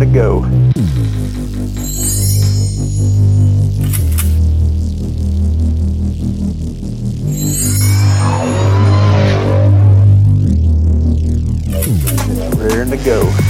to go. Raring to go.